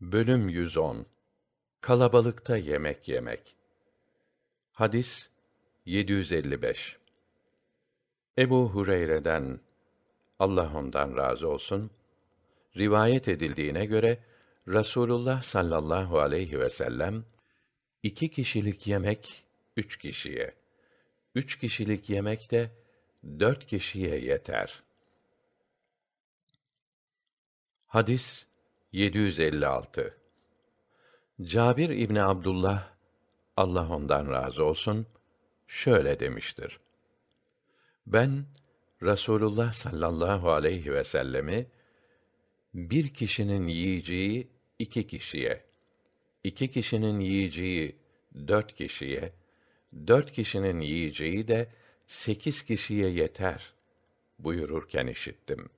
Bölüm 110 Kalabalıkta yemek yemek. Hadis 755. Ebu Hureyre'den Allah ondan razı olsun rivayet edildiğine göre Rasulullah sallallahu aleyhi ve sellem iki kişilik yemek üç kişiye, üç kişilik yemek de dört kişiye yeter. Hadis 756 Cabir İbni Abdullah Allah ondan razı olsun şöyle demiştir. Ben Rasulullah sallallahu aleyhi ve sellemi bir kişinin yiyeceği iki kişiye, iki kişinin yiyeceği dört kişiye, dört kişinin yiyeceği de sekiz kişiye yeter buyururken işittim.''